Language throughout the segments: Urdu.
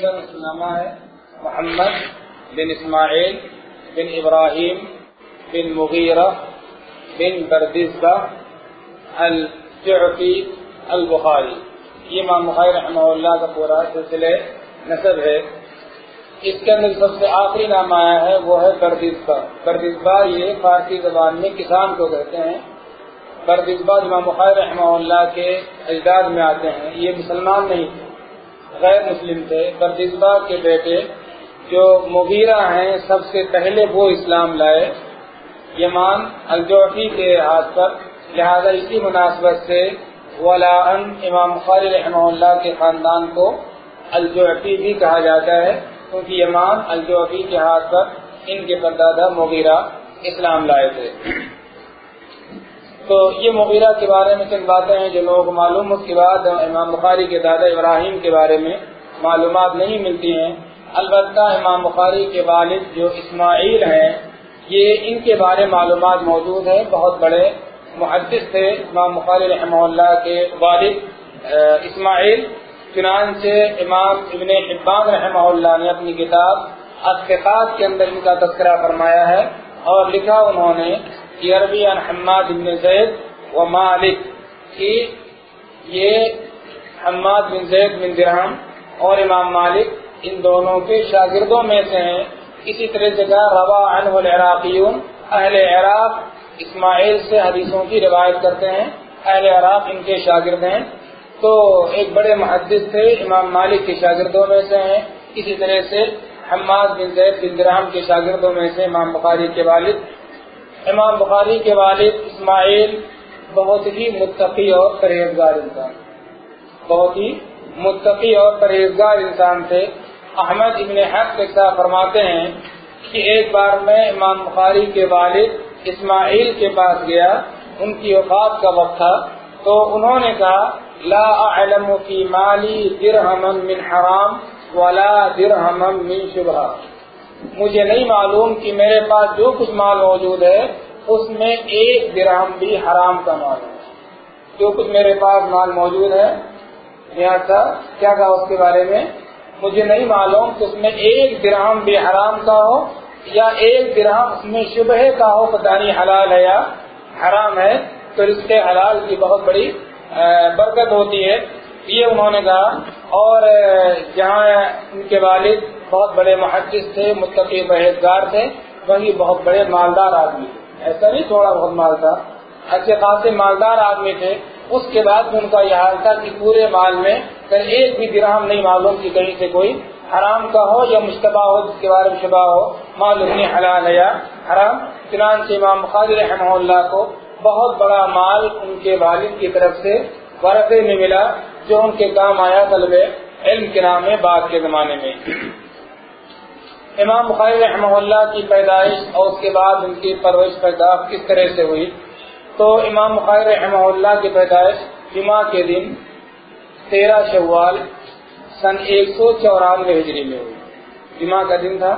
نامہ ہے محمد بن اسماعیل بن ابراہیم بن مغیرہ بن بردزبہ الجعفی البخاری۔ یہ امام بخاری رحمہ اللہ کا پورا سلسلے نصب ہے۔ اس کے اندر سب سے آخری نام آیا ہے، وہ ہے بردزبہ بردزبہ یہ فارسی زبان میں کسان کو کہتے ہیں۔ بردزبہ امام بخاری رحمہ اللہ کے اجداد میں آتے ہیں۔ یہ مسلمان نہیں تھے غیر مسلم تھے بردزبہ کے بیٹے جو مغیرہ ہیں، سب سے پہلے وہ اسلام لائے یمان الجوفی کے ہاتھ پر۔ لہذا اسی مناسبت سے ولا امام خال رحمہ اللہ کے خاندان کو الجوفی بھی کہا جاتا ہے، کیونکہ یمان الجوفی کے ہاتھ پر ان کے پردادا مغیرہ اسلام لائے تھے۔ تو یہ مغیرہ کے بارے میں چند باتیں ہیں جو لوگوں کو معلوم اس کے بعد امام بخاری کے دادا ابراہیم کے بارے میں معلومات نہیں ملتی ہیں۔ البتہ امام بخاری کے والد جو اسماعیل ہیں، یہ ان کے بارے معلومات موجود ہیں۔ بہت بڑے محدث تھے امام بخاری رحمہ اللہ کے والد اسماعیل۔ چنانچہ امام ابن حبان رحمہ اللہ نے اپنی کتاب اطفاق کے اندر ان کا تذکرہ فرمایا ہے اور لکھا انہوں نے عربی حماد بن زید و مالک. کی یہ حماد بن زید بن درہم اور امام مالک ان دونوں کے شاگردوں میں سے ہیں. اسی طرح جگہ روا عنہ العراقیون، اہل عراق اسماعیل سے حدیثوں کی روایت کرتے ہیں. اہل عراق ان کے شاگرد ہیں. تو ایک بڑے محدث تھے امام مالک کے شاگردوں میں سے ہیں. اسی طرح سے حماد بن زید بن درہم کے شاگردوں میں سے امام بخاری کے والد امام بخاری کے والد اسماعیل بہت ہی متقی اور پرہیزگار انسان بہت ہی متقی اور پرہیزگار انسان تھے۔ احمد ابن حق کے فرماتے ہیں کہ ایک بار میں امام بخاری کے والد اسماعیل کے پاس گیا، ان کی وفات کا وقت تھا۔ تو انہوں نے کہا، لا اعلم کی مالی درہم من حرام ولا درہم من شبہ۔ مجھے نہیں معلوم کہ میرے پاس جو کچھ مال موجود ہے، اس میں ایک درہم بھی حرام کا مال ہے۔ جو کچھ میرے پاس مال موجود ہے لہٰذا کیا کہا اس کے بارے میں؟ مجھے نہیں معلوم کہ اس میں ایک درہم بھی حرام کا ہو یا ایک درہم اس میں شبہ کا ہو، پتہ نہیں حلال ہے یا حرام ہے۔ تو اس کے حلال کی بہت بڑی برکت ہوتی ہے۔ یہ انہوں نے کہا اور جہاں ان کے والد بہت بڑے محدث تھے، متقی پرہیزگار تھے، وہی بہت بڑے مالدار آدمی تھے۔ ایسا نہیں تھوڑا بہت مال تھا، اچھے خاصے مالدار آدمی تھے۔ اس کے بعد ان کا یہ حال تھا کہ پورے مال میں ایک بھی درہم نہیں معلوم کہ کہیں سے کوئی حرام کا ہو یا مشتبہ ہو، جس کے بارے میں شبہ ہو، معلوم نہیں، حلال یا حرام۔ چنانچہ امام بخاری رحمہ اللہ کو بہت بڑا مال ان کے والد کی طرف سے ورثے میں ملا۔ جو ان کے کام آیا طلب علم کے نام میں بعد کے زمانے میں۔ امام بخاری رحمہ اللہ کی پیدائش اور اس کے بعد ان کی پرورش پیدا کس طرح سے ہوئی؟ تو امام بخاری رحمہ اللہ کی پیدائش جمعہ کے دن تیرہ شوال سن ایک سو چورانوے ہجری میں ہوئی۔ جمعہ کا دن تھا،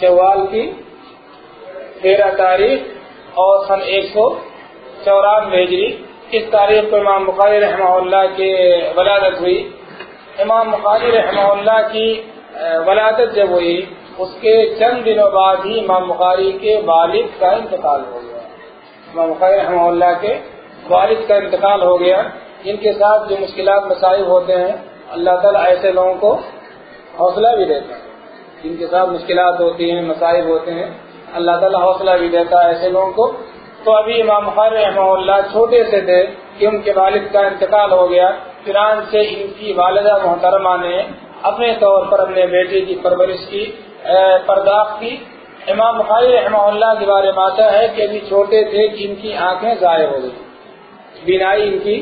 شوال کی تیرہ تاریخ اور سن ایک سو چورانوے ہجری اس تاریخ کو امام بخاری رحمہ اللہ کی ولادت ہوئی۔ امام بخاری رحمہ اللہ کی ولادت جب ہوئی، اس کے چند دنوں بعد ہی امام بخاری کے والد کا انتقال ہو گیا۔ امام بخاری رحمہ اللہ کے والد کا انتقال ہو گیا۔ ان کے ساتھ جو مشکلات مسائل ہوتے ہیں، اللہ تعالیٰ ایسے لوگوں کو حوصلہ بھی دیتا ہے۔ جن کے ساتھ مشکلات ہوتی ہیں، مسائل ہوتے ہیں، اللہ تعالیٰ حوصلہ بھی دیتا ہے ایسے لوگوں کو۔ تو ابھی امام بخار رحمہ اللہ چھوٹے سے تھے کہ ان کے والد کا انتقال ہو گیا۔ فران سے ان کی والدہ محترمہ نے اپنے طور پر اپنے بیٹے کی پرورش کی پرداخت کی۔ امام بخاری رحمہ اللہ کے بارے میں آتا ہے کہ ابھی چھوٹے تھے کہ ان کی آنکھیں ضائع ہو گئی بینائی ان کی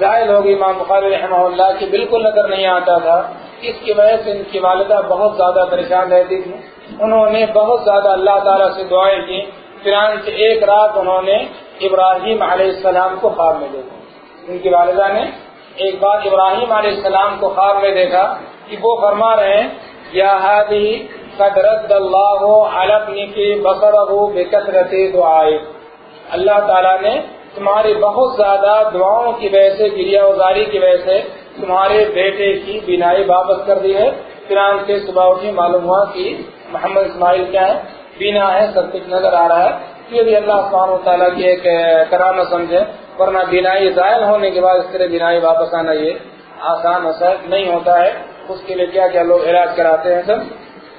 ظاہر ہوگی امام بخاری رحمہ اللہ کی بالکل نظر نہیں آتا تھا۔ اس کی وجہ سے ان کی والدہ بہت زیادہ پریشان رہتی تھی انہوں نے بہت زیادہ اللہ تعالیٰ سے دعائیں کی سے ایک رات انہوں نے ابراہیم علیہ السلام کو خواب میں دیکھا۔ ان کی والدہ نے ایک بار ابراہیم علیہ السلام کو خواب میں دیکھا کہ وہ فرما رہے ہیں، یا قدرت اللہ علم کی بکر ہو بے دعائے. اللہ تعالیٰ نے تمہاری بہت زیادہ دعاؤں کی وجہ سے گریا ازاری کی وجہ سے تمہارے بیٹے کی بینائی واپس کر دی ہے۔ فران سے صبح اٹھی معلوم ہوا کہ محمد اسماعیل کیا ہے؟ بینا ہے، سب کچھ نظر آ رہا ہے۔ یہ بھی اللہ سبحانہ و تعالیٰ کی ایک کرامت سمجھے۔ ورنہ بینائی ظاہر ہونے کے بعد اس طرح بینائی واپس آنا یہ آسان و نہیں ہوتا ہے۔ اس کے لیے کیا کیا لوگ علاج کراتے ہیں سب۔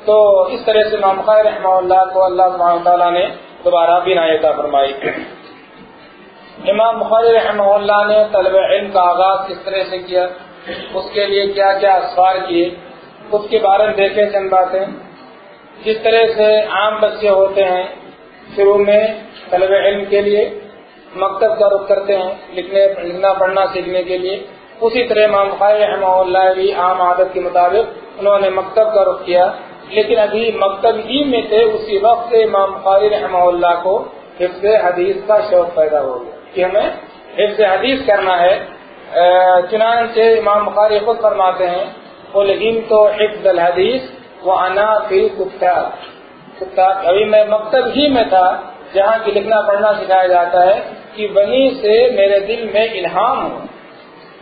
تو اس طرح سے امام خیر رحمہ اللہ کو اللہ سبحانہ تعالیٰ نے دوبارہ بینائی عطا فرمائی۔ امام بخاری رحمہ اللہ نے طلب علم کا آغاز کس طرح سے کیا، اس کے لیے کیا کیا اسفار کیے، اس کے بارے میں دیکھیں چند باتیں۔ جس طرح سے عام بچے ہوتے ہیں، شروع میں طلب علم کے لیے مکتب کا رخ کرتے ہیں، لکھنے، لکھنا، پڑھنا، سیکھنے کے لیے۔ اسی طرح امام خیر رحمہ اللہ بھی عام عادت کے مطابق انہوں نے مکتب کا رخ کیا۔ لیکن ابھی مکتب ہی میں تھے، اسی وقت سے امام خیر رحمہ اللہ کو حفظ حدیث کا شوق پیدا ہو گیا کہ ہمیں حفظ حدیث کرنا ہے۔ چنانچہ امام بخاری خود فرماتے ہیں تو حفظ الحدیث وہ انا فی کتا ابھی میں مکتب ہی میں تھا جہاں کی لکھنا پڑھنا سکھایا جاتا ہے کہ وہیں سے میرے دل میں الہام ہو۔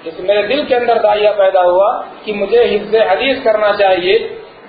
جیسے میرے دل کے اندر دائیا پیدا ہوا کہ مجھے حفظ حدیث کرنا چاہیے،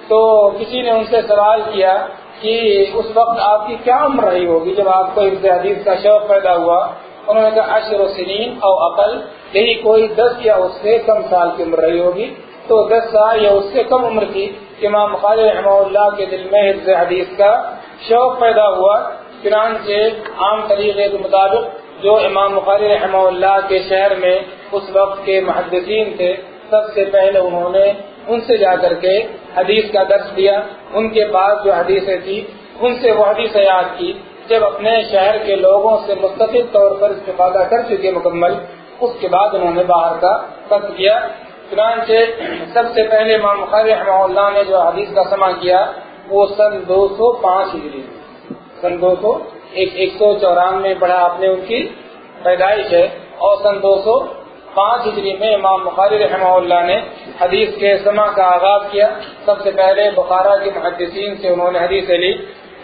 تو کسی نے ان سے سوال کیا کہ اس وقت آپ کی کیا عمر رہی ہوگی جب آپ کو حفظ حدیث کا شوق پیدا ہوا؟ انہوں نے کہا اشر و سنین اور عقل یہی کوئی دس یا اس سے کم سال کی عمر رہی ہوگی۔ تو دس سال یا اس سے کم عمر کی امام بخاری رحمہ اللہ کے دل میں حفظ حدیث کا شوق پیدا ہوا، چنانچہ عام طریقے کے مطابق جو امام بخاری رحمہ اللہ کے شہر میں اس وقت کے محدثین تھے، سب سے پہلے انہوں نے ان سے جا کر کے حدیث کا درس دیا۔ ان کے پاس جو حدیثیں تھی، ان سے وہ حدیث یاد کی۔ جب اپنے شہر کے لوگوں سے مستقل طور پر استفادہ کر چکے مکمل، اس کے بعد انہوں نے باہر کا قتل کیا۔ چنانچہ سب سے پہلے امام بخاری رحمہ اللہ نے جو حدیث کا سما کیا، وہ سن دو سو پانچ ہجری سن دو سو ایک سو چورانوے پڑھا آپ نے ان کی پیدائش ہے۔ اور سن دو سو پانچ ہجری میں امام بخاری رحمہ اللہ نے حدیث کے سما کا آغاز کیا۔ سب سے پہلے بخارا کے محدثین سے انہوں نے حدیث لی۔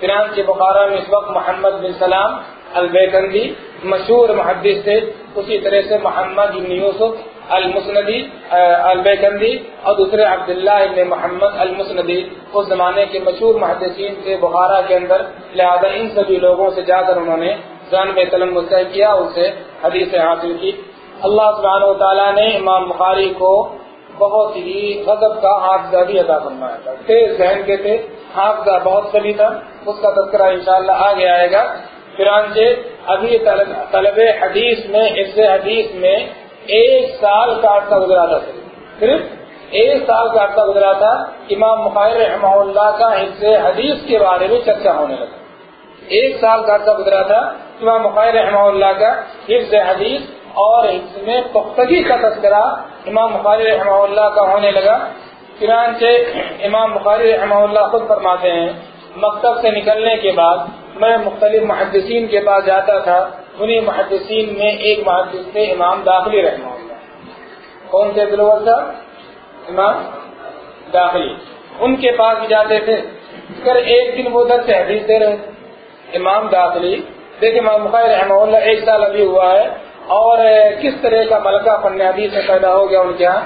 چنانچہ بخارا میں اس وقت محمد بن سلام البیکندی مشہور محدث تھے۔ اسی طرح سے محمد بن یوسف المسندی البیکندی اور دوسرے عبداللہ ابن محمد المسندی، اس زمانے کے مشہور محدثین تھے بخارا کے اندر، لہذا ان سبھی لوگوں سے جا کر انہوں نے جان میں قلم مستح کیا، ان سے حدیث حاصل کی۔ اللہ سبحانہ و تعالیٰ نے امام بخاری کو بہت ہی غضب کا حادثہ بھی ادا فرمایا تھا۔ تیز ذہن کے تھے، حافظہ بہت سبھی تھا۔ اس کا تذکرہ انشاءاللہ آگے آئے گا۔ فرانچہ ابھی طلب حدیث میں، حفظ حدیث میں ایک سال کا عرصہ گزرا تھا۔ صرف ایک سال کا عرصہ گزرا تھا۔ امام مخیر رحمہ اللہ کا حفظ حدیث کے بارے میں چرچا ہونے لگا۔ ایک سال کا عرصہ گزرا تھا۔ امام مخیر رحمہ اللہ کا حفظ حدیث اور اس میں پختگی کا تذکرہ امام مخیر رحمہ اللہ کا ہونے لگا۔ چنانچہ امام بخاری رحمہ اللہ خود فرماتے ہیں، مکتب سے نکلنے کے بعد میں مختلف محدثین کے پاس جاتا تھا۔ انہیں محدثین میں ایک محدث تھے امام داخلی رحمہ اللہ۔ کون سے دلوت صاحب؟ امام داخلی۔ ان کے پاس بھی جاتے تھے۔ پھر ایک دن وہ در سے حدیث دے رہے امام داخلی۔ دیکھیں امام بخاری رحمہ اللہ ایک سال ابھی ہوا ہے۔ اور کس طرح کا ملکہ فن حدیث میں پیدا ہو گیا ان کے یہاں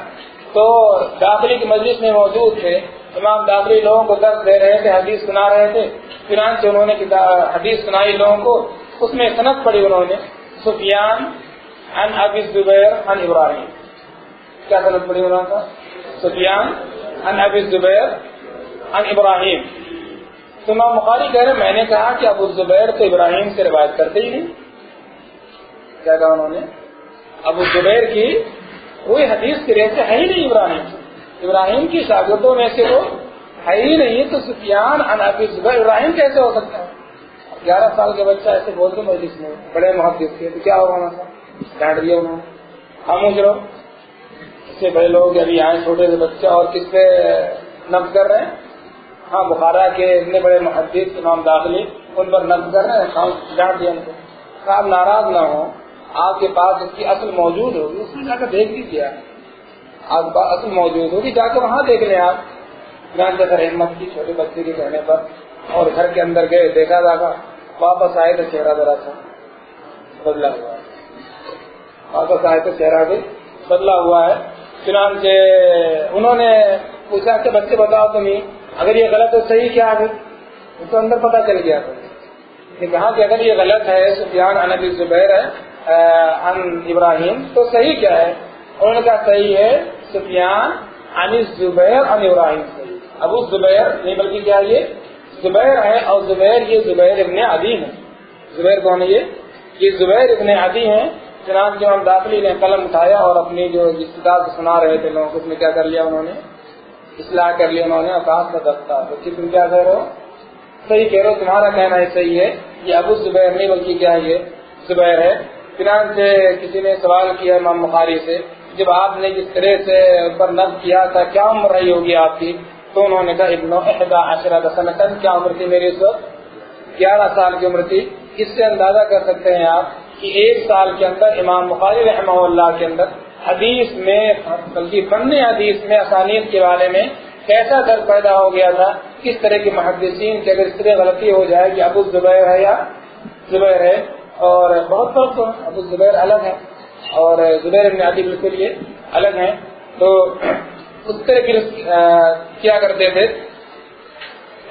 تو داخلی کی مجلس میں موجود تھے۔ امام داخلی لوگوں کو درد دے رہے تھے، حدیث سنا رہے تھے۔ فنانس انہوں نے حدیث سنائی لوگوں کو۔ اس میں صنعت پڑی انہوں نے، سفیان ان ابی زبیر ان ابراہیم۔ کیا صنعت پڑی انہوں کا سفیان ان ابی زبیر ان ابراہیم۔ تو امام مخاری کہہ رہے میں نے کہا کہ ابو زبیر تو ابراہیم سے روایت کرتے ہی نہیں۔ کیا کہا انہوں نے؟ ابو زبیر کی کوئی حدیث کی ریت ہے ہی نہیں ابراہیم ابراہیم کی شاگردوں میں سے وہ ہے ہی نہیں، تو سفیان ابراہیم کیسے ہو سکتا ہے؟ گیارہ سال کے بچہ ایسے بول کے مجلس میں بڑے محبت تھے، تو کیا ہوگا ڈانٹ دیا انہوں نے۔ خاموش رہو اس سے بڑے لوگ ابھی آئے چھوٹے سے بچے اور کس پہ نب کر رہے ہیں؟ ہاں بخارا کے اتنے بڑے محدث امام داخلی، ان پر نب کر رہے ہیں ڈانٹ دیا ان کو۔ آپ ناراض نہ ہوں، آپ کے پاس اس کی اصل موجود ہوگی، اس میں جا کر دیکھ لیجیے آپ کے پاس اصل موجود ہوگی، جا کے وہاں دیکھ لیں آپ۔ جیسا ہمت کی چھوٹے بچے کے کہنے پر اور گھر کے اندر گئے، دیکھا جا واپس آئے تو چہرہ ذرا تھا بدلا ہوا ہے۔ واپس آئے تو چہرہ بھی بدلا ہوا ہے۔ چنانچہ انہوں نے پوچھا کہ بچے بتاؤ تمہیں اگر یہ غلط ہے صحیح کیا ہے؟ ان کو اندر پتا چل گیا۔ تھا کہا کہ اگر یہ غلط ہے، سفیان انبی زبیر ہے ان ابراہیم، تو صحیح کیا ہے؟ انہوں نے کہا صحیح ہے، سفیان ان زبیر ان ابراہیم صحیح۔ ابو زبیر نہیں بلکہ کیا یہ؟ زبیر ہے اور زبیر یہ زبیر ابن عدی ہے۔ زبیر کون ہے یہ؟ یہ زبیر ابن عدی ہیں۔ چنانچہ جو ہم داخلی نے قلم اٹھایا اور اپنی جو جس کتاب سنا رہے تھے لوگوں کو، اس میں کیا کر لیا انہوں نے؟ اصلاح کر لیا انہوں نے آکاش کا دفتہ تو جی تم کیا کہہ رہے ہو؟ صحیح کہہ رہے ہو، تمہارا کہنا ہے صحیح ہے۔ یہ ابو زبیر نہیں، بلکہ کیا یہ؟ زبیر ہے۔ چنانچہ کسی نے سوال کیا امام بخاری سے، جب آپ نے جس طرح سے پر نب کیا تھا، کیا عمر رہی ہوگی آپ کی؟ تو انہوں نے کہا ابن احدا عشرت سنتن کیا عمر تھی میری اس وقت؟ گیارہ سال کی عمر تھی۔ اس سے اندازہ کر سکتے ہیں آپ کہ ایک سال کے اندر امام بخاری رحمہ اللہ کے اندر حدیث میں، بلکہ فن حدیث میں آسانیت کے بارے میں کیسا در پیدا ہو گیا تھا، کس طرح کے محدثین کی اگر اس طرح غلطی ہو جائے کہ ابو زبیر ہے یا زبیر ہے، اور بہت فرق ابو زبیر الگ ہے اور زبیر ابن عدی بالکل یہ الگ ہیں۔ تو اس طرح کی کیا کرتے تھے؟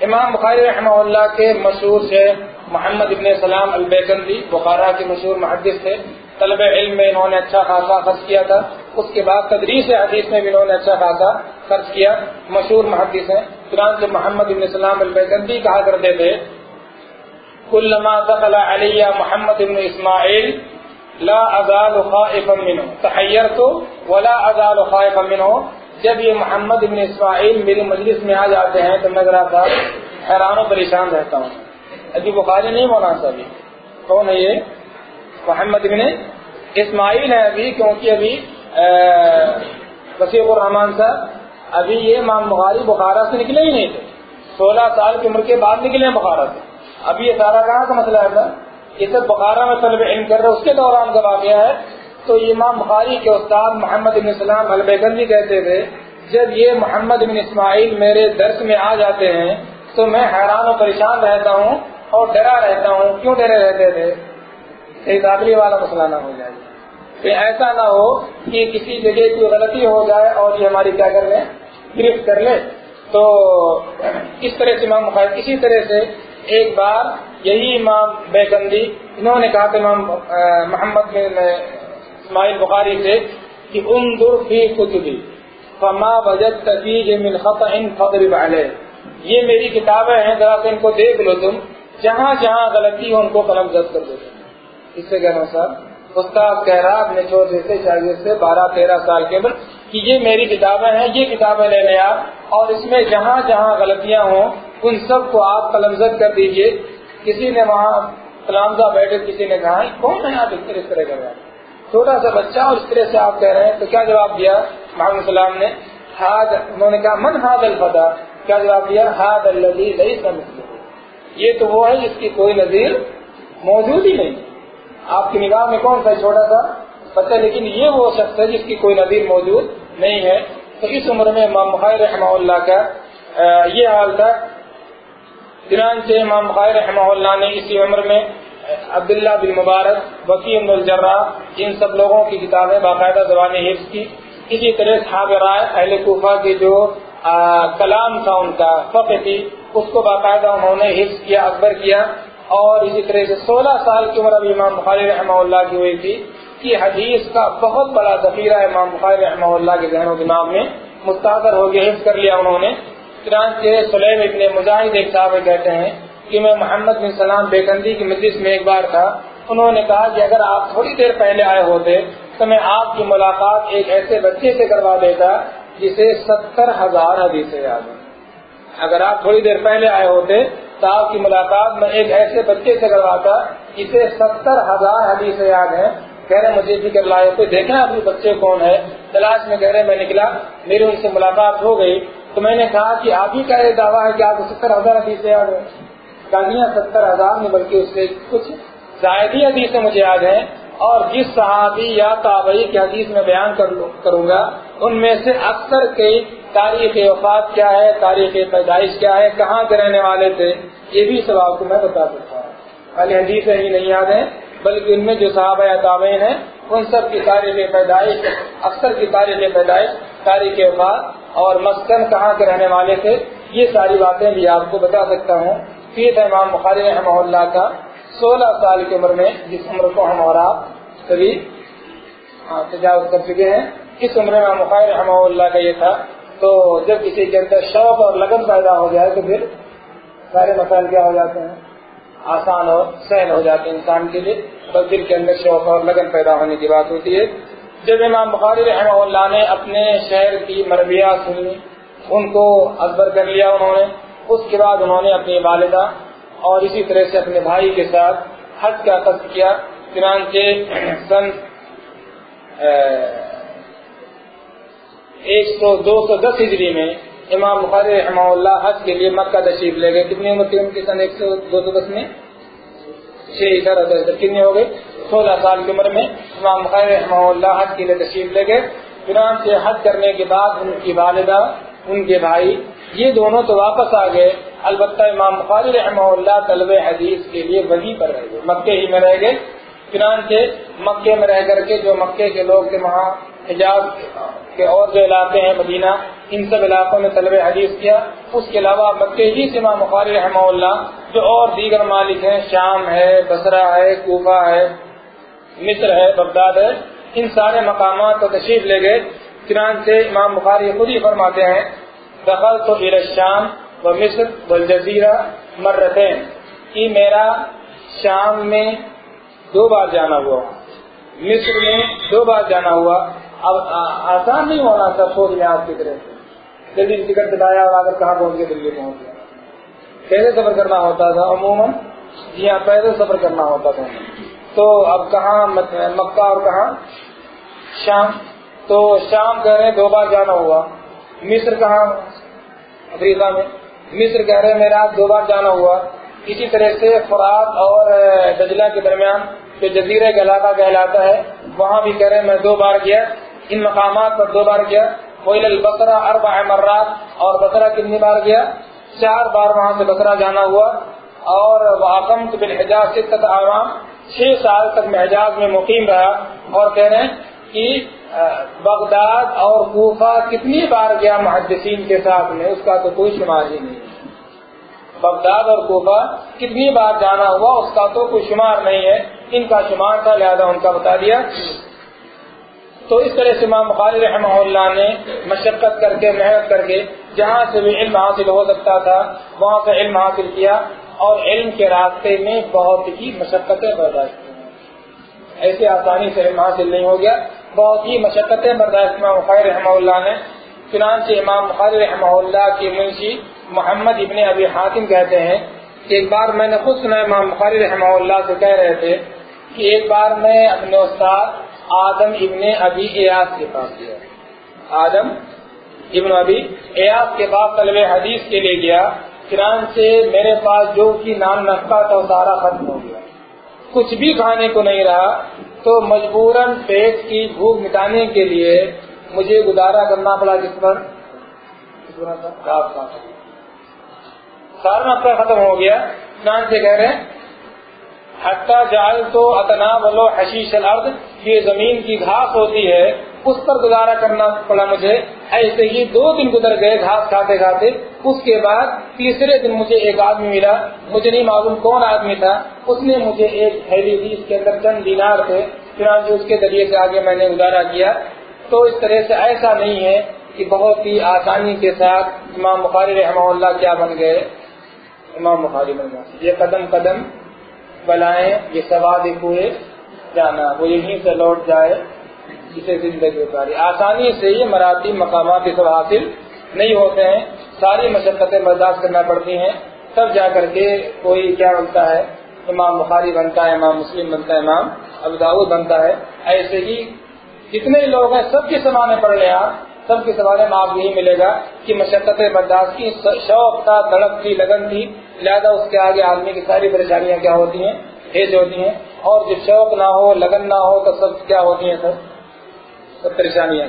امام بخاری رحمہ اللہ کے مشہور سے محمد ابن سلام البیکندی بخارا کے مشہور محدث تھے۔ طلب علم میں انہوں نے اچھا خاصا خرچ کیا تھا۔ اس کے بعد تدریس حدیث میں بھی انہوں نے اچھا خاصا خرچ کیا۔ مشہور محدث ہیں۔ چنانچہ محمد ابن سلام البیکندی کہا کرتے تھے كلما دخل علی محمد ابن اسماعیل لا ازال خائفا منه، تحیرت ولا ازال خائفا منه جب یہ محمد ابن اسماعیل میری مجلس میں آ جاتے ہیں تو میں ذرا سا حیران و پریشان رہتا ہوں۔ ابھی بخاری نہیں ہونا ابھی۔ کون ہے یہ؟ محمد ابن اسماعیل ہے ابھی، کیونکہ ابھی وسیع الرحمان صاحب ابھی یہ مام بخاری بخارا سے نکلے ہی نہیں تھے۔ سولہ سال کی عمر کے بعد نکلے بخارا سے۔ ابھی یہ سارا کہاں کا مسئلہ ہے تھا یہ سب بخارا میں طلب علم کر رہے اس کے دوران کا واقعہ ہے تو امام بخاری کے استاد محمد بن اسلام البیگنی کہتے تھے، جب یہ محمد بن اسماعیل میرے درس میں آ جاتے ہیں، تو میں حیران و پریشان رہتا ہوں اور ڈرا رہتا ہوں۔ کیوں ڈرے رہتے تھے؟ کہیں داخلی والا مسئلہ نہ ہو جائے۔ کہ ایسا نہ ہو کہ کسی جگہ کوئی غلطی ہو جائے اور یہ ہماری کیا کر لیں؟ گرفت کر لے تو اس طرح سے امام بخاری، اسی طرح سے ایک بار یہی امام بیگندی، انہوں نے کہا کہ امام محمد بن اسماعیل بخاری سے کہ انظر فی کتبی فما وجدت فیہ من خطا فضرب علیہ۔ یہ میری کتابیں ہیں، ذرا سے ان کو دیکھ لو تم۔ جہاں جہاں غلطی ہو ان کو قلم زد کر دو۔ اس سے کہنا صاحب استاد کہہ رہا اپنے سے شاگرد سے بارہ تیرہ سال کے اندر کہ یہ میری کتابیں ہیں، یہ کتابیں لے لیں آپ۔ اور اس میں جہاں جہاں غلطیاں ہوں، ان سب کو آپ قلم زد کر دیجیے۔ کسی نے وہاں کلامزہ بیٹھے، کسی نے کہا، کون ہے آپ اس طرح اس طرح کر رہے ہیں چھوٹا سا بچہ اور اس طرح سے آپ کہہ رہے ہیں، تو کیا جواب دیا؟ محمد السلام نے، ہاد، انہوں نے کہا، من ہاد الفتح کیا جواب دیا؟ ہاد اللہ یہ تو وہ ہے جس کی کوئی نظیر موجود ہی نہیں۔ آپ کی نگاہ میں کون سا چھوٹا سا بچہ؟ لیکن یہ وہ شخص ہے جس کی کوئی نظیر موجود نہیں ہے۔ تو اس عمر میں امام بخاری رحمہ اللہ کا یہ حال تھا۔ چنانچہ امام بخاری رحمہ اللہ نے اسی عمر میں عبداللہ بن مبارک وکیم الجرا ان سب لوگوں کی کتابیں باقاعدہ زبان حفظ کی۔ اسی طرح صحاب رائے، اہل کوفہ کے جو کلام تھا ان کا، فقہ تھی اس کو باقاعدہ انہوں نے حفظ کیا، اکبر کیا۔ اور اسی طرح سے سولہ سال کی عمر ابھی امام بخاری رحمہ اللہ کی ہوئی تھی کہ حدیث کا بہت بڑا ذخیرہ امام بخاری رحمہ اللہ کے ذہن و دماغ میں مستحر ہو گیا حفظ کر لیا انہوں نے۔ چنانچہ سلیم ابن مجاہد ایک صاحب کہتے ہیں کہ میں محمد بن سلام بیکندی کی مجلس میں ایک بار تھا، انہوں نے کہا کہ اگر آپ تھوڑی دیر پہلے آئے ہوتے تو میں آپ کی ملاقات ایک ایسے بچے سے کروا دیتا جسے ستر ہزار حدیث یاد ہیں۔ اگر آپ تھوڑی دیر پہلے آئے ہوتے تو آپ کی ملاقات میں ایک ایسے بچے سے کرواتا جسے ستر ہزار حدیث یاد ہیں۔ کہہ رہے مجھے فکر لائے کوئی دیکھنا اپنے بچے کون ہے۔ تلاش میں کہہ رہے میں نکلا، میری ان سے ملاقات ہو گئی۔ تو میں نے کہا کہ آپ ہی کا یہ دعویٰ ہے کہ آپ کو ستر ہزار حدیث یاد ہے کہانیاں ستر ہزار میں بلکہ اس سے کچھ زائدی حدیثیں مجھے یاد ہیں اور جس صحابی یا تابعی کی حدیث میں بیان کروں گا، ان میں سے اکثر کئی تاریخ وفات کیا ہے، تاریخ پیدائش کیا ہے، کہاں کے رہنے والے تھے، یہ بھی سب آپ کو میں بتا سکتا ہوں۔ خالی حدیثیں ہی نہیں یاد ہیں، بلکہ ان میں جو صحابہ یا تابعین ہیں، ان سب کی تاریخ پیدائش، اکثر کی تاریخ پیدائش، تاریخ وفات اور مسکن کہاں کے رہنے والے تھے، یہ ساری باتیں بھی آپ کو بتا سکتا ہوں۔ پھر امام بخاری رحمہ اللہ کا، سولہ سال کی عمر میں، جس عمر کو ہم اور آپ کبھی تجاوز کر چکے ہیں۔ اس عمر میں بخاری رحمہ اللہ کا یہ تھا۔ تو جب کسی کے اندر شوق اور لگن پیدا ہو جائے تو پھر سارے مسائل کیا ہو جاتے ہیں؟ آسان اور سہل ہو جاتے ہیں انسان کے لیے۔ بس دل کے اندر شوق اور لگن پیدا ہونے کی بات ہوتی ہے۔ جب امام بخاری رحمہ اللہ نے اپنے شہر کی مربیہ سنی، ان کو ازبر کر لیا انہوں نے۔ اس کے بعد انہوں نے اپنی والدہ اور اسی طرح سے اپنے بھائی کے ساتھ حج کا قصد کیا، چنانچہ سن ایک سو دو سو دس ہجری میں امام بخاری رحمہ اللہ حج کے لیے مکہ تشریف لے گئے۔ کتنی عمر تھی ان کی سن ایک سو دو سو دس میں؟ چھ ادھر کتنے ہو گئے سولہ سال کی عمر میں امام بخاری رحمہ اللہ حج کے لیے تشریف لے گئے۔ چنانچہ حج کرنے کے بعد ان کی والدہ، ان کے بھائی یہ دونوں تو واپس آ گئے۔ البتہ امام بخاری رحمہ اللہ طلب حدیث کے لیے وہیں پر رہ گئے۔ مکے ہی میں رہ گئے۔ چنانچہ مکے میں رہ کر کے جو مکے کے لوگ تھے وہاں حجاز کے اور جو علاقے ہیں مدینہ، ان سب علاقوں میں طلب حدیث کیا۔ اس کے علاوہ مکے ہی سے امام بخاری رحمہ اللہ جو اور دیگر مالک ہیں، شام ہے بسرا ہے، کوفہ ہے، مصر ہے، بغداد ہے، ان سارے مقامات کو تشریف لے گئے۔ چنانچہ امام بخاری خود ہی فرماتے ہیں دخل تو شام و مصر و جزیرہ مرتین کی میرا شام میں دو بار جانا ہوا۔ مصر میں دو بار جانا ہوا۔ اب آسان نہیں ہونا تھا سوچ لیں آپ کی طرح سے۔ جلدی ٹکٹ دلایا اور اگر کہاں پہنچ گئے دلی پہنچ گیا کیسے سفر کرنا ہوتا تھا عموماً۔ جی ہاں پیدل سفر کرنا ہوتا تھا۔ تو اب کہاں؟ مکہ اور کہاں؟ شام۔ تو شام کہہ رہے دو بار جانا ہوا۔ مصر کہاں افریقہ میں؟ مصر کہہ رہے میرا دو بار جانا ہوا۔ اسی طرح سے فرات اور دجلہ کے درمیان جو جزیرے کا علاقہ کہلاتا ہے، وہاں بھی کہہ رہے میں دو بار گیا۔ ان مقامات پر دو بار گیا۔ کوئل البصرا ارب مرات اور بسرا کتنی بار گیا؟ چار بار وہاں سے بسرا جانا ہوا۔ اور واقم بالحجاز سے عوام چھ سال تک میں حجاز میں مقیم رہا۔ اور کہہ رہے ہیں کہ بغداد اور کوفہ کتنی بار گیا محدثین کے ساتھ میں، اس کا تو کوئی شمار ہی نہیں بغداد اور کوفہ کتنی بار جانا ہوا، اس کا تو کوئی شمار نہیں ہے۔ ان کا شمار تھا، لہذا ان کا بتا دیا۔ تو اس طرح سے امام بخاری رحمہ اللہ نے مشقت کر کے، محنت کر کے، جہاں سے بھی علم حاصل ہو سکتا تھا، وہاں سے علم حاصل کیا اور علم کے راستے میں بہت ہی مشقتیں برداشت کی۔ ایسے آسانی سے علم حاصل نہیں ہو گیا۔ بہت ہی مشقتیں برداشت امام بخاری رحمہ اللہ نے۔ چنانچہ امام بخاری رحمہ اللہ کی منشی محمد ابن ابی حاتم کہتے ہیں کہ ایک بار میں نے خود سنا امام بخاری رحمہ اللہ سے کہہ رہے تھے کہ ایک بار میں اپنے استاد آدم ابن ابی ایاس کے پاس گیا۔ آدم ابن ابی ایاس کے پاس طلب حدیث کے لیے گیا۔ چنانچہ میرے پاس جو کی نام نقطہ تھا سارا ختم ہو گیا۔ کچھ بھی کھانے کو نہیں رہا، تو مجبوراً پیٹ کی بھوک مٹانے کے لیے مجھے گزارا کرنا پڑا جس پر سارا نقطہ ختم ہو گیا۔ چنانچہ کہہ رہے ہیں جال تو اتنا بلو حشیش الارض یہ زمین کی گھاس ہوتی ہے، اس پر گزارا کرنا پڑا مجھے۔ ایسے ہی دو دن گزر گئے گھاس کھاتے کھاتے اس کے بعد تیسرے دن مجھے ایک آدمی ملا، مجھے نہیں معلوم کون آدمی تھا، اس نے مجھے ایک تھیلی دی، اس کے اندر چند دینار تھے، چنانچہ اس کے ذریعے سے آگے میں نے گزارا کیا۔ تو اس طرح سے ایسا نہیں ہے کہ بہت ہی آسانی کے ساتھ امام بخاری رحمہ اللہ کیا بن گئے۔ امام بخاری بن گئے۔ یہ قدم قدم بلائیں، یہ سواد ہوئے جانا، وہ یہیں سے لوٹ جائے۔ جسے زندگی اتاری۔ آسانی سے یہ مراتی مقامات سب حاصل نہیں ہوتے ہیں۔ ساری مشقتیں برداشت کرنا پڑتی ہیں۔ تب جا کر کے کوئی کیا بنتا ہے؟ امام بخاری بنتا ہے، امام مسلم بنتا ہے، امام ابداؤد بنتا ہے۔ ایسے ہی جتنے لوگ ہیں، سب کے سمانے پڑھ لیں آپ۔ سب کے سوالے میں آپ یہی ملے گا کہ مشقت برداشت کی، شوق تھا دڑک تھی، لگن تھی۔ لہٰذا اس کے آگے آدمی کی ساری پریشانیاں کیا ہوتی ہیں؟ تیز ہوتی ہیں۔ اور جب شوق نہ ہو، لگن نہ ہو، تو سب کیا ہوتی ہیں سب سب پریشانیاں۔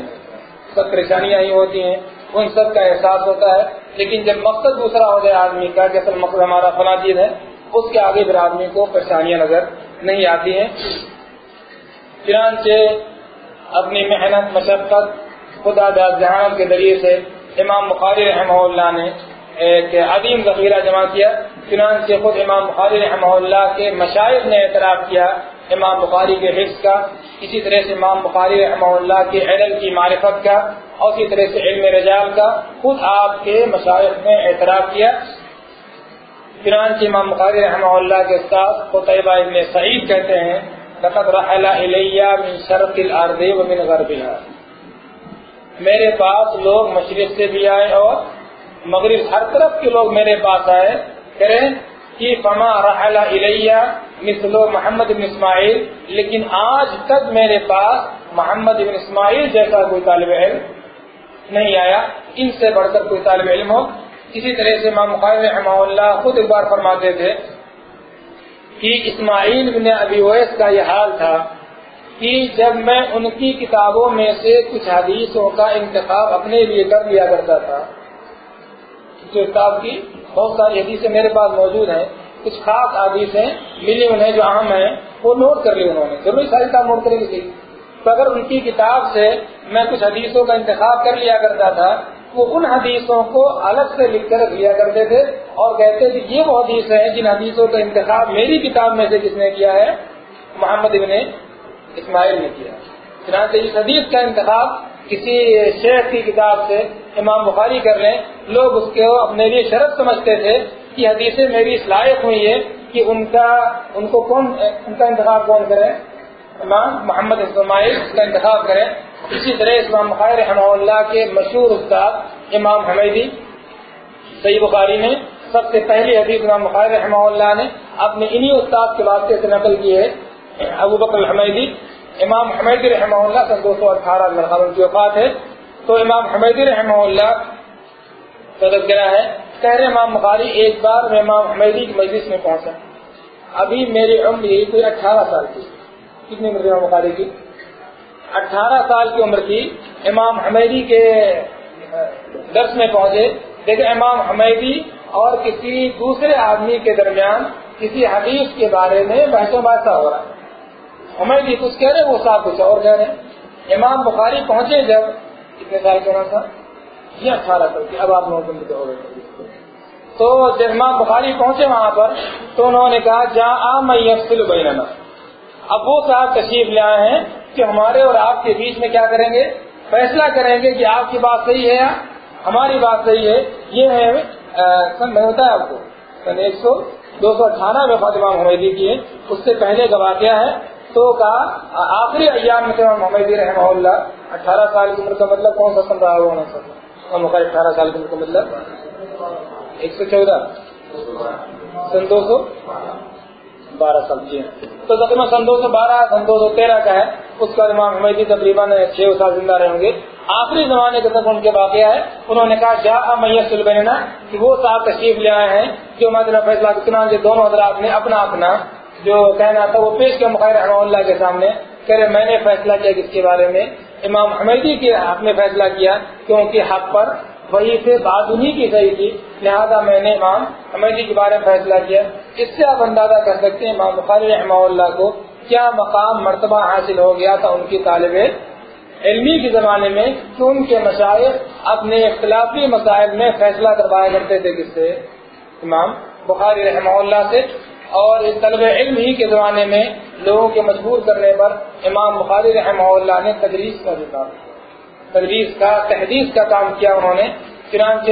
سب پریشانیاں ہی ہوتی ہیں۔ ان سب کا احساس ہوتا ہے۔ لیکن جب مقصد دوسرا ہو جائے آدمی کا کہ اصل مقصد ہمارا فلاں چیز ہے، اس کے آگے پھر آدمی کو پریشانیاں نظر نہیں آتی ہیں۔ چنانچہ اپنی محنت، مشقت خدا داد جہان کے ذریعے سے امام بخاری رحمہ اللہ نے ایک عظیم ذخیرہ جمع کیا۔ چنانچہ خود امام بخاری رحمہ اللہ کے مشاعر نے اعتراف کیا امام بخاری کے حفظ کا، اسی طرح سے امام بخاری رحمہ اللہ کے علم کی معرفت کا، اور اسی طرح سے علم رجال کا خود آپ کے مشاعر نے اعتراف کیا۔ چنانچہ امام بخاری رحمہ اللہ کے ساتھ قطبہ ابن سعید کہتے ہیں، لقد رحل الیہ من شرق الارض ومن غربها. میرے پاس لوگ مشرق سے بھی آئے اور مغرب ہر طرف کے لوگ میرے پاس آئے کریں کہ فما رحل الیہ مثل محمد بن اسماعیل لیکن آج تک میرے پاس محمد بن اسماعیل جیسا کوئی طالب علم نہیں آیا، ان سے بڑھ کر کوئی طالب علم ہو۔ اسی طرح سے امام مقابل رحمہ اللہ خود ایک بار فرماتے تھے کہ اسماعیل بن ابی ویس کا یہ حال تھا کہ جب میں ان کی کتابوں میں سے کچھ حدیثوں کا انتخاب اپنے لیے کر لیا کرتا تھا، جو کتاب کی بہت ساری حدیثیں میرے پاس موجود ہیں۔ کچھ خاص حدیثیں ملی انہیں جو اہم ہیں، وہ نوٹ کر لی انہوں نے۔ ضروری ساری کتاب نوٹ کرے گی تو اگر ان کی کتاب سے میں کچھ حدیثوں کا انتخاب کر لیا کرتا تھا، وہ ان حدیثوں کو الگ سے لکھ کر لیا کرتے تھے اور کہتے تھے یہ وہ حدیث ہیں جن حدیثوں کا انتخاب میری کتاب میں سے کس نے کیا ہے؟ محمد ابن اسماعیل نے کیا۔ چنانچہ اس حدیث کا انتخاب کسی شیخ کی کتاب سے امام بخاری کر لیں، لوگ اس کو اپنے لیے شرط سمجھتے تھے کہ حدیثیں میری اس لائق ہوئی ہے کہ ان کا، ان کو کون، ان کا انتخاب کون کرے؟ امام محمد اسماعیل کا انتخاب کریں۔ اسی طرح اسلام بخاری رحمہ اللہ کے مشہور استاد امام حمیدی، صحیح بخاری میں سب سے پہلی حدیث امام بخاری رحمہ اللہ نے اپنے انہی استاد کے واسطے سے نقل کی ہے، ابو بکر الحمیدی۔ امام حمیدی رحمہ اللہ سن دو سو اٹھارہ مرحبا کی وفات ہے۔ تو امام حمیدی رحمہ اللہ تذکرہ ہے۔ کہہ رہے امام بخاری ایک بار میں امام حمیدی کی مجلس میں پہنچا۔ ابھی میری عمر یہی کوئی اٹھارہ سال کی۔ کتنی عمر امام بخاری کی؟ اٹھارہ سال کی عمر کی امام حمیدی کے درس میں پہنچے۔ دیکھیں امام حمیدی اور کسی دوسرے آدمی کے درمیان کسی حدیث کے بارے میں بحث و بحثہ ہو رہا ہے۔ حمیدی کچھ کہہ رہے وہ صاحب کچھ اور کہہ رہے ہیں۔ امام بخاری پہنچے جب، کتنے سال کہنا تھا یہ اٹھارہ سال کی اب آپ لوگوں کو ہو گئے تو جب امام بخاری پہنچے وہاں پر، تو انہوں نے کہا، جا آ میں یفصل بیننا۔ اب وہ صاحب تشریف لے آئے ہیں کہ ہمارے اور آپ کے بیچ میں کیا کریں گے؟ فیصلہ کریں گے کہ آپ کی بات صحیح ہے یا ہماری بات صحیح ہے۔ یہ ہے سن، میں ہوتا ہے آپ کو، سن ایک سو، دو سو اٹھارہ میں فاطمہ محمدی کی ہے اس سے پہلے کا واقعہ ہے؟ تو کہا آخری ایام میں محمدی رحمہ اللہ، اٹھارہ سال کی عمر کا مطلب کون سا سن رہا ہونا سر موقع اٹھارہ سال کی عمر کا مطلب؟ ایک سو چودہ۔ سن دو سو بارہ سال جی ہاں۔ تو تقریباً سن دو سو بارہ، سن دو سو تیرہ کا ہے۔ اس کا امام حمیدی تقریباً چھ سال زندہ رہیں گے۔ آخری زمانے کے تک ان کے واقعہ ہے۔ انہوں نے کہا، جا میت سلبینا کہ وہ صاحب تشریف لے آئے ہیں، جو مدنہ فیصلہ کتنا دونوں حضرات نے اپنا اپنا جو کہنا تھا وہ پیش کیا مخیر رحمہ اللہ کے سامنے، کہہ رہے، میں نے فیصلہ کیا کس کے بارے میں؟ امام حمیدی کے حق میں فیصلہ کیا کیونکہ حق پر وہی سے بات انہیں کی صحیح تھی، لہٰذا میں نے امام حمیدی کے بارے میں فیصلہ کیا۔ اس سے آپ اندازہ کر سکتے ہیں امام بخاری رحمہ اللہ کو کیا مقام، مرتبہ حاصل ہو گیا تھا ان کی طالب علمی کے زمانے میں کہ ان کے مشاعر اپنے اختلافی مسائل میں فیصلہ کروایا کرتے تھے کس سے؟ امام بخاری رحمہ اللہ سے۔ اور اس طلب علم ہی کے زمانے میں لوگوں کے مجبور کرنے پر امام بخاری رحمہ اللہ نے تدریس کا بھی کام تدریس کا، تحدیث کا کام کیا انہوں نے۔ چنانچہ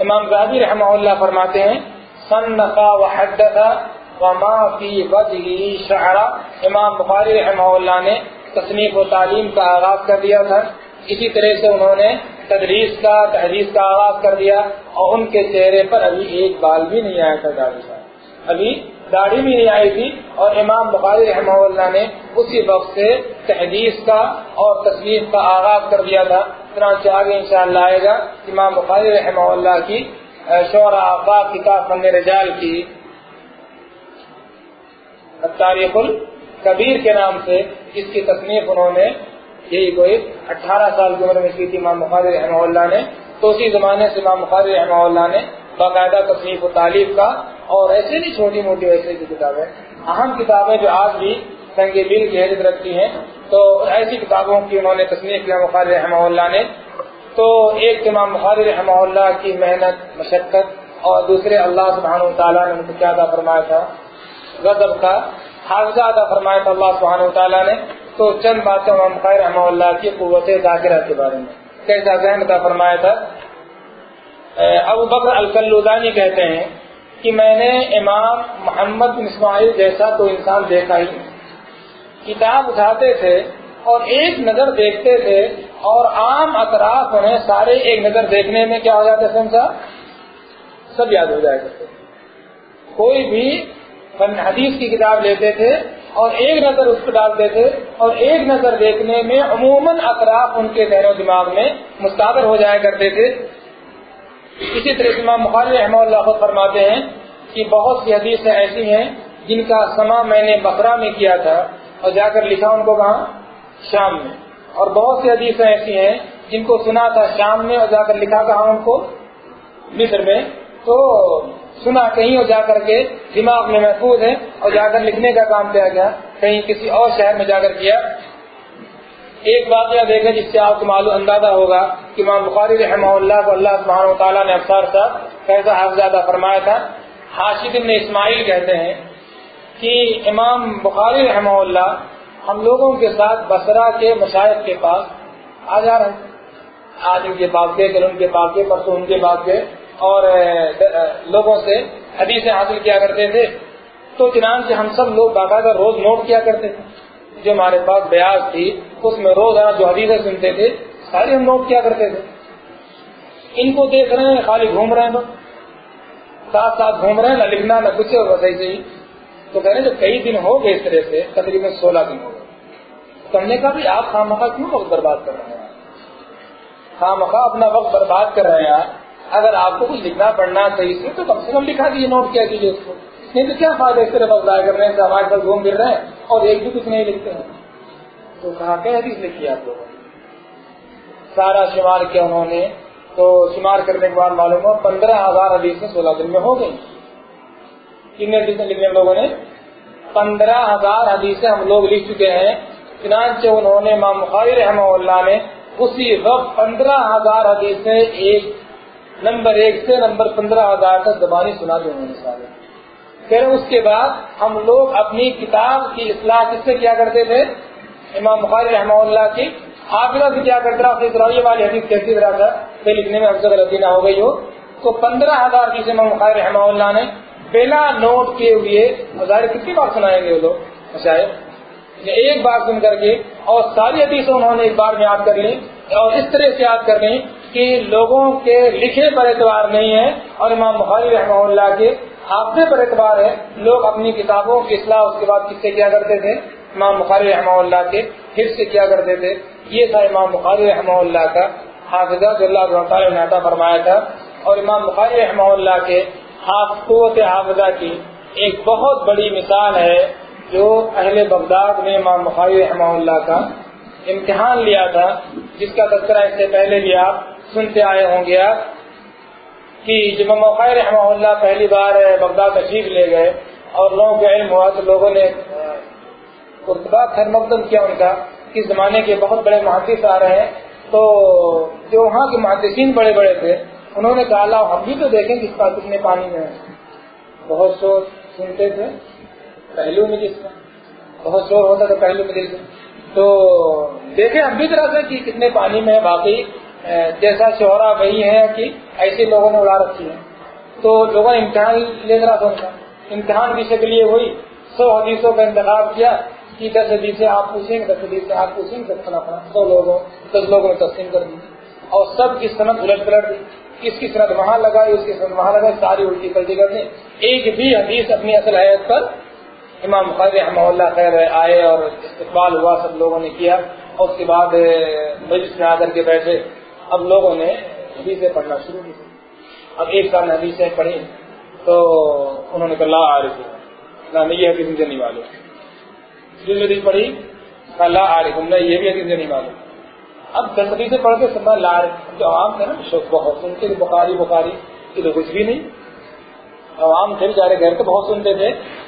امام غازی رحمہ اللہ فرماتے ہیں، صنفا و حدثا وما فی وجهه شعرا۔ امام بخاری رحمہ اللہ نے تصنیف و تعلیم کا آغاز کر دیا تھا۔ اسی طرح سے انہوں نے تدریس کا تحریس کا آغاز کر دیا اور ان کے چہرے پر ابھی ایک بال بھی نہیں آیا تھا کا ابھی داڑھی بھی نہیں آئی تھی اور امام بخاری رحمہ اللہ نے اسی وقت سے تحدیث کا اور تصویر کا آغاز کر دیا تھا۔ چنانچہ آگے انشاءاللہ آئے گا امام بخاری رحمہ اللہ کی شعرا آباد کتاب فن رجال کی۔ تاریخ الکبیر کے نام سے اس کی تصنیف انہوں نے، یہی کوئی اٹھارہ سال کی عمر میں کی تھی امام بخاری رحمہ اللہ نے۔ تو اسی زمانے سے امام بخاری رحمہ اللہ نے باقاعدہ تصنیف و تعلیف کا اور ایسے نہیں چھوٹی موٹی ویسے کی کتابیں اہم کتابیں جو آج بھی سنگ بل کی رکھتی ہیں۔ تو ایسی کتابوں کی انہوں نے تصنیف کیا بخاری رحمہ اللہ نے۔ تو ایک امام بخاری رحمہ اللہ کی محنت، مشقت اور دوسرے اللہ سبحانہ تعالیٰ نے ان کو کیا ادا فرمایا تھا؟ غضب کا حافظہ ادا فرمایا تھا اللہ سبحانہ تعالیٰ نے۔ تو چند باتیں امام بخاری رحمہ اللہ کی قوت ذاکرہ کے بارے میں۔ کیسا ذہن ادا فرمایا تھا؟ ابو بکر الکلودانی کہتے ہیں کہ میں نے امام محمد بن اسماعیل جیسا تو انسان دیکھا ہی کتاب اٹھاتے تھے اور ایک نظر دیکھتے تھے اور عام اطراف انہیں سارے ایک نظر دیکھنے میں کیا ہو جاتا سن صاحب؟ سب یاد ہو جائے کرتے کوئی بھی فن حدیث کی کتاب لیتے تھے اور ایک نظر اس کو ڈالتے تھے اور ایک نظر دیکھنے میں عموماً اطراف ان کے ذہن و دماغ میں مستقر ہو جایا کرتے تھے۔ اسی طرح سے امام مخالف رحمہ اللہ خود فرماتے ہیں کہ بہت سی حدیثیں ایسی ہیں جن کا سما میں نے بکرا میں کیا تھا اور جا کر لکھا ان کو کہاں شام میں۔ اور بہت سی حدیثیں ایسی ہیں جن کو سنا تھا شام میں اور جا کر لکھا کہا ان کو مصر میں۔ تو سنا کہیں اور جا کر کے دماغ میں محفوظ ہے اور جا کر لکھنے کا کام کیا گیا، کہیں کسی اور شہر میں جا کر کیا۔ ایک بات یہ دیکھیں جس سے آپ کو معلوم اندازہ ہوگا کہ امام بخاری رحمہ اللہ کو اللہ سبحانہ و تعالیٰ نے افسار صاحب کیسا حافظہ فرمایا تھا۔ حاشد ابن اسماعیل کہتے ہیں کہ امام بخاری رحمہ اللہ ہم لوگوں کے ساتھ بسرا کے مشاہد کے پاس آ جا رہے ہیں۔ آج ان کے پاس گئے، کل ان کے پاس گئے، پرسوں ان کے پاس گئے اور لوگوں سے حدیثیں حاصل کیا کرتے تھے۔ تو چنان سے ہم سب لوگ باقاعدہ روز نوٹ کیا کرتے تھے۔ جو ہمارے پاس بیاض تھی، اس میں روز جو حدیثیں سنتے تھے، سارے ہم نوٹ کیا کرتے تھے؟ ان کو دیکھ رہے ہیں، خالی گھوم رہے ہیں تو ساتھ ساتھ گھوم رہے ہیں، نہ لکھنا، نہ کچھ، اور صحیح سے ہی۔ تو کہہ رہے ہیں جو کئی دن ہو گئے اس طرح سے، تقریباً سولہ دن ہو گئے۔ تو ہم نے کہا بھی آپ خواہ مخواہ کیوں وقت برباد کر رہے ہیں؟ خواہ مخواہ اپنا وقت برباد کر رہے ہیں۔ اگر آپ کو کچھ لکھنا، پڑھنا صحیح سے، تو کم سے کم لکھا دیجیے نوٹ کیا کیجیے اس کو۔ نہیں تو کیا فائدہ اس طرح ضائع کر رہے ہیں ہمارے پاس گھوم پھر رہے ہیں اور ایک بھی کچھ نہیں لکھتے ہیں۔ تو کہا کہ حدیث لکھی آپ لوگوں نے۔ سارا شمار کیا انہوں نے۔ تو شمار کرنے کے بعد معلوم ہو پندرہ ہزار حدیث سولہ دن میں ہو گئی کتنے حدیث لکھنے لوگوں نے؟ پندرہ ہزار حدیثیں ہم لوگ لکھ چکے ہیں۔ چنانچہ انہوں نے امام بخاری رحمہ اللہ نے اسی وقت پندرہ ہزار حدیثیں ایک نمبر ایک سے نمبر پندرہ ہزار تک زبانی سنا دی انہوں نے سارے۔ پھر اس کے بعد ہم لوگ اپنی کتاب کی اصلاح کس سے کیا کرتے تھے؟ امام بخاری رحمہ اللہ کی۔ حافظہ سے کیا کرتا رہا والی حدیث کیسی طرح تھا کہ لکھنے میں افضل غلطی نہ ہو گئی ہو۔ تو پندرہ ہزار کی امام بخاری رحمہ اللہ نے بنا نوٹ کیے ہوئے ظاہر کتنی بار سنائیں گے وہ لوگ؟ شاید یعنی ایک بار سن کر کے اور ساری حدیثیں انہوں نے ایک بار میں یاد کر لی اور اس طرح سے یاد کر لی کہ لوگوں کے لکھے پر اعتبار نہیں ہے اور امام بخاری رحمہ اللہ کے حافظے پر اعتبار ہے، لوگ اپنی کتابوں کی اصلاح اس کے بعد کس سے کیا کرتے تھے؟ امام بخاری رحمہ اللہ کے پھر سے کیا کرتے تھے؟ یہ تھا امام بخاری رحمہ اللہ کا حافظہ جو اللہ تعالیٰ نے عطا فرمایا تھا۔ اور امام بخاری رحمہ اللہ کے قوت حافظہ کی ایک بہت بڑی مثال ہے جو اہل بغداد نے امام بخاری رحمہ اللہ کا امتحان لیا تھا، جس کا تذکرہ اس سے پہلے بھی آپ سنتے آئے ہوں گے۔ آپ کہ امام رحمہ اللہ پہلی بار بغداد تشریف لے گئے اور لوگوں کو علم ہوا تو لوگوں نے خیر مقدم کیا ان کا اس زمانے کے بہت بڑے محدث آ رہے ہیں۔ تو جو وہاں کے محدثین بڑے بڑے تھے، انہوں نے کہا، اللہ، ہم بھی تو دیکھیں کس کا کتنے پانی میں بہت شور سنتے تھے۔ پہلو میں جس کا بہت شور ہوتا تھا، پہلو میں جس تو دیکھیں ہم بھی طرح سے کہ کتنے پانی میں باقی جیسا شہرا وہی ہے کہ ایسے لوگوں نے اڑا رکھی ہے۔ تو لوگوں نے امتحان لے رہا تھا ان کا امتحان کی شکل یہ ہوئی؟ سو حدیثوں کا انتخاب کیا کہ دس حدیث آپ پوچھیں گے، دس حدیث آپ پوچھیں گے، اپنا سو لوگوں، دس لوگوں نے تقسیم کر دی۔ اور سب کی صنعت الٹ پلٹ دی۔ کس کی صنعت وہاں لگائی، اس کی صنعت وہاں لگائی، ساری الٹی پلٹی کر دی۔ ایک بھی حدیث اپنی اصل حیات پر امام بخاری رحمہ اللہ خیر آئے اور استقبال ہوا، سب لوگوں نے کیا۔ اور اس کے بعد مجلس میں آ کر کے بیٹھے۔ اب لوگوں نے حدیثیں پڑھنا شروع کی۔ اب ایک سال میں حدیثیں پڑھی تو انہوں نے کہا، لا عارف، نہ یہ حدیث مجھے نہیں معلوم۔ جو حدیث پڑھی لا عارف نہ یہ بھی حدیث مجھے نہیں معلوم۔ اب دس حدیثیں پڑھ کے سب لا جو عام تھے نا، شوق بہت سنتے تھے، بخاری بخاری، یہ تو کچھ بھی نہیں۔ عوام تھے بیچارے، گھر تو بہت سنتے تھے۔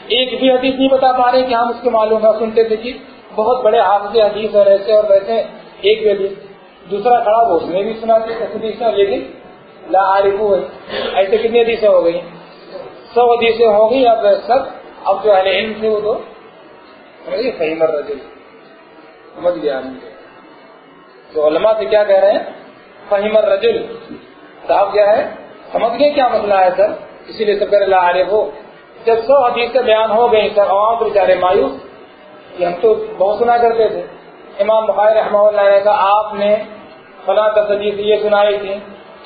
ایک بھی حدیث نہیں بتا پا رہے کہ ہم اس کے معلوم ہے سنتے تھے کہ بہت بڑے حافظ حدیث اور ایسے اور ویسے۔ ایک بھی حدیث دوسرا کھڑا وہ اس نے بھی سنا لیکن لا عارف ایسے کتنی حدیثیں ہو گئی سو حدیثیں ہو گئی اب سب، اب جو اہل علم تھے وہ تو صحیح مر رجل سمجھ گیا تو علماء سے کیا کہہ رہے ہیں؟ فہیم الرجل۔ صاحب کیا ہے؟ سمجھ گئے کیا مسئلہ ہے سر؟ اسی لیے سب اللہ عارف ہو جب سو حدیث سے بیان ہو گئی سر، عوام بیچارے مایوس۔ کہ ہم تو بہت سنا کرتے تھے۔ امام بخاری رحمہ اللہ نے کہا آپ نے فلاں دس حدیث یہ سنائی تھی۔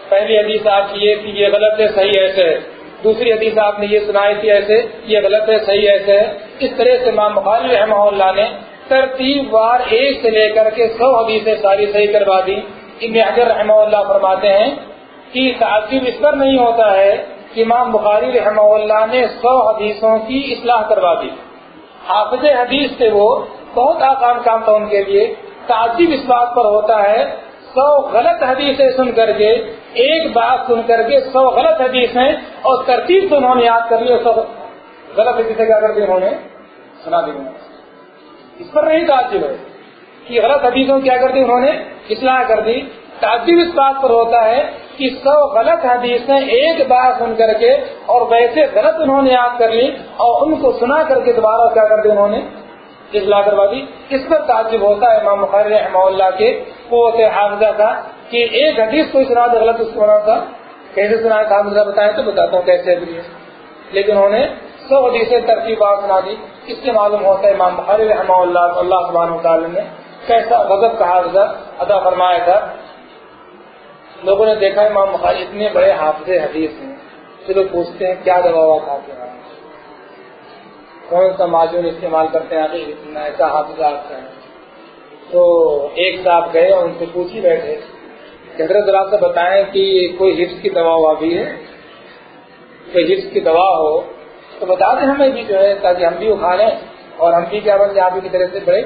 پہلی حدیث آپ کی یہ تھی یہ غلط ہے، صحیح ایسے ہے۔ دوسری حدیث آپ نے یہ سنائی تھی ایسے، یہ غلط ہے، صحیح ایسے ہے۔ اس طرح سے امام بخاری رحمہ اللہ نے ترتیب بار ایک سے لے کر کے سو حدیثیں ساری صحیح کروا دی۔ ابن حجر رحمہ اللہ فرماتے ہیں کہ تعصب اس پر نہیں ہوتا ہے کہ امام بخاری رحمہ اللہ نے سو حدیثوں کی اصلاح کروا دی۔ حافظ حدیث سے وہ بہت آسان کام تھا ان کے لیے۔ تعصب اس بات پر ہوتا ہے، سو غلط حدیثیں سن کر کے، ایک بات سن کر کے سو غلط حدیثیں اور ترتیب سے انہوں نے یاد کر لی سو غلط حدیثیں کیا کر دی انہوں نے؟ سنا دی اس پر نہیں تعجب ہے کہ غلط حدیثوں کیا کر دی انہوں نے؟ اصلاح کر دی۔ تعجب اس بات پر ہوتا ہے کہ سو غلط حدیثیں ایک بار سن کر کے اور ویسے غلط انہوں نے یاد کر لی اور ان کو سنا کر کے دوبارہ کیا کر دی انہوں نے؟ اصلاح کروا دی۔ اس پر تعجب ہوتا ہے امام مخار رحمہ اللہ کے قوت حافظہ کا کہ ایک حدیث کو سنا دے غلط اس کو بنا تھا۔ کیسے سنا ہے؟ حافظہ بتائیں تو بتاتا ہوں کیسے بھی لیکن انہوں نے سو حدیثیں ترتیبات سنا دی۔ اس سے معلوم ہوتا ہے امام بخاری رحمہ اللہ اللہ سبحانہ تعالی نے کیسا غضب کا حافظہ ادا فرمایا تھا۔ لوگوں نے دیکھا امام بخاری اتنے بڑے حافظ حدیث ہیں۔ چلو پوچھتے ہیں کیا دبا ہوا کھاتے ہیں؟ کون سا معجون استعمال کرتے ہیں؟ اتنا ایسا حافظ آپ کا ہے۔ تو ایک صاحب گئے اور ان سے پوچھ ہی بیٹھے۔ کہ حضرت ذرا سے بتائیں کہ کوئی حفظ کی دوا ہوا بھی ہے؟ کوئی حفظ کی دوا ہو؟ تو بتا دیں ہمیں بھی جو ہے، تاکہ ہم بھی وہ کھا لیں۔ اور ہم بھی کیا بن جائیں آپ کی طرح سے بڑے۔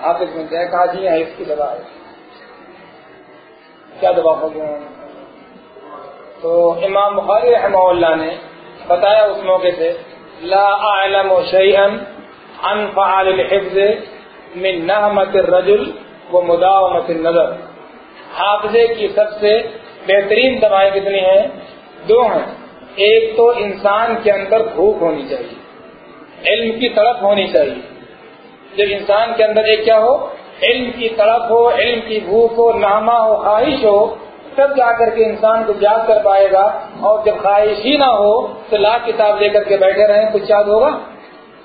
آپ اس میں کہا جی ہاں حفظ کی دوا ہے۔ کیا دبا ہو گیا؟ تو امام بخاری رحمہ اللہ نے بتایا اس موقع سے لا اعلم شيئا عن فعال الحفظ من نعمت الرجل و مداومت النظر. حافظے کی سب سے بہترین دوائیں کتنی ہیں؟ دو ہیں۔ ایک تو انسان کے اندر بھوک ہونی چاہیے۔ علم کی طرف ہونی چاہیے۔ جب انسان کے اندر ایک کیا ہو؟ علم کی طرف ہو، علم کی بھوک ہو نامہ ہو، خواہش ہو تب جا کر کے انسان کو یاد کر پائے گا اور جب خواہش ہی نہ ہو تو لاکھ کتاب لے کر کے بیٹھے رہیں، کچھ یاد ہوگا؟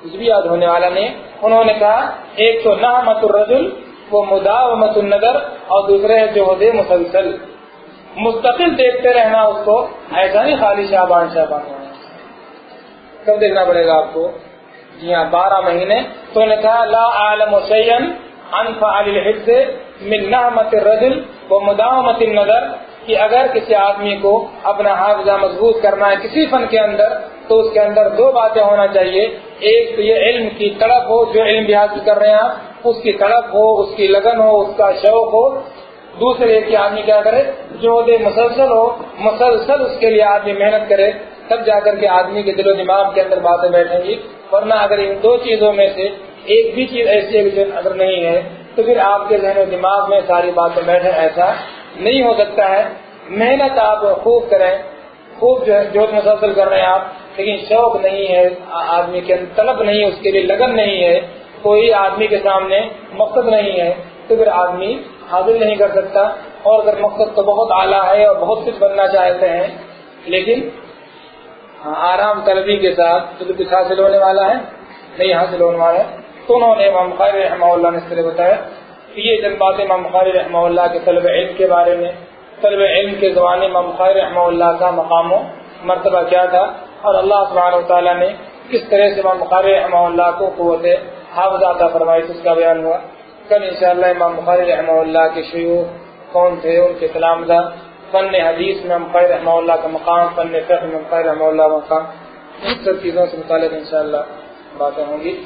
کچھ بھی یاد ہونے والا نہیں۔ انہوں نے کہا، ایک تو نہ مت الرجل، وہ مدا و مت النظر، اور دوسرے جو ہوتے مسلسل۔ مستقل دیکھتے رہنا اس کو، ایسا نہیں خالی شاہبان شاہبان کب دیکھنا پڑے گا آپ کو؟ جی ہاں بارہ مہینے۔ تو نے کہا، لا عالم حسین الحفظ من نعمت الرجل و مداومت النظر، کہ اگر کسی آدمی کو اپنا حافظہ مضبوط کرنا ہے کسی فن کے اندر، تو اس کے اندر دو باتیں ہونا چاہیے۔ ایک تو یہ علم کی تڑپ ہو، جو علم بھی حاصل کر رہے ہیں اس کی تڑپ ہو، اس کی لگن ہو، اس کا شوق ہو۔ دوسرے کہ آدمی کیا کرے، جو دے مسلسل ہو، مسلسل اس کے لیے آدمی محنت کرے، تب جا کر کے آدمی کے دل و دماغ کے اندر باتیں بیٹھیں گی۔ ورنہ اگر ان دو چیزوں میں سے ایک بھی چیز ایسی اگر نہیں ہے، تو پھر آپ کے ذہن و دماغ میں ساری باتیں بیٹھے ایسا نہیں ہو سکتا ہے۔ محنت آپ خوب کریں، خوب جو ہے مسلسل کر رہے ہیں آپ، لیکن شوق نہیں ہے آدمی کے طلب نہیں ہے اس کے لیے لگن نہیں ہے۔ کوئی آدمی کے سامنے مقصد نہیں ہے، تو پھر آدمی حاضر نہیں کر سکتا۔ اور اگر مقصد تو بہت اعلیٰ ہے اور بہت کچھ بننا چاہتے ہیں، لیکن آرام طلبی کے ساتھ تو کچھ حاصل ہونے والا ہے؟ نہیں حاصل ہونے والا ہے۔ تو انہوں نے امام بخاری رحمہ اللہ نے اس طرح بتایا۔ کہ یہ جن باتیں امام بخاری رحمہ اللہ کے طلب علم کے بارے میں، طلب علم کے زبان امام بخاری رحمہ اللہ کا مقام و مرتبہ کیا تھا اور اللہ سبحانہ و تعالیٰ نے کس طرح سے امام بخاری رحمہ اللہ کو قوت حافظ عطا فرمائی اس کا بیان ہوا۔ کل انشاءاللہ امام بخاری رحمہ اللہ کے شیوع کون تھے، ان کے کلام دا فن حدیث میں بخاری رحمہ اللہ کا مقام، فن فقہ میں بخاری رحمہ اللہ مقام۔ ان سب چیزوں سے متعلق انشاءاللہ باتیں ہوں گی۔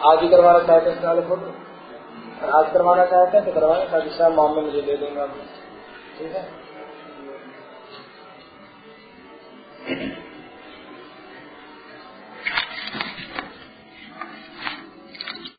آج ہی کروانا چاہتے ہیں سال فوٹو۔ آج کروانا چاہتے ہیں تو کروائیں تاکہ شاہ معاملے مجھے دے دیں گے ٹھیک ہے؟